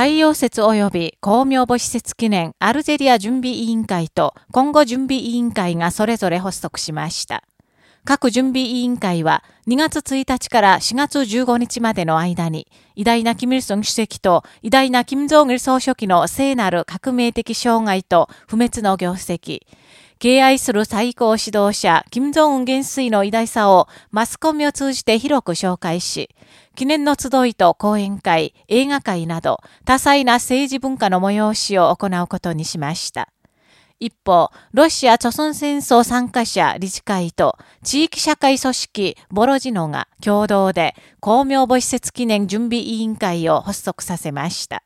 太陽節及び公明母施設記念アルジェリア準備委員会と今後準備委員会がそれぞれ発足しました。各準備委員会は2月1日から4月15日までの間に偉大なキム・イルソン主席と偉大なキム・ジョン・イル総書記の聖なる革命的障害と不滅の業績、敬愛する最高指導者、金正恩元帥の偉大さをマスコミを通じて広く紹介し、記念の集いと講演会、映画会など多彩な政治文化の催しを行うことにしました。一方、ロシア朝鮮戦争参加者理事会と地域社会組織ボロジノが共同で公明母施設記念準備委員会を発足させました。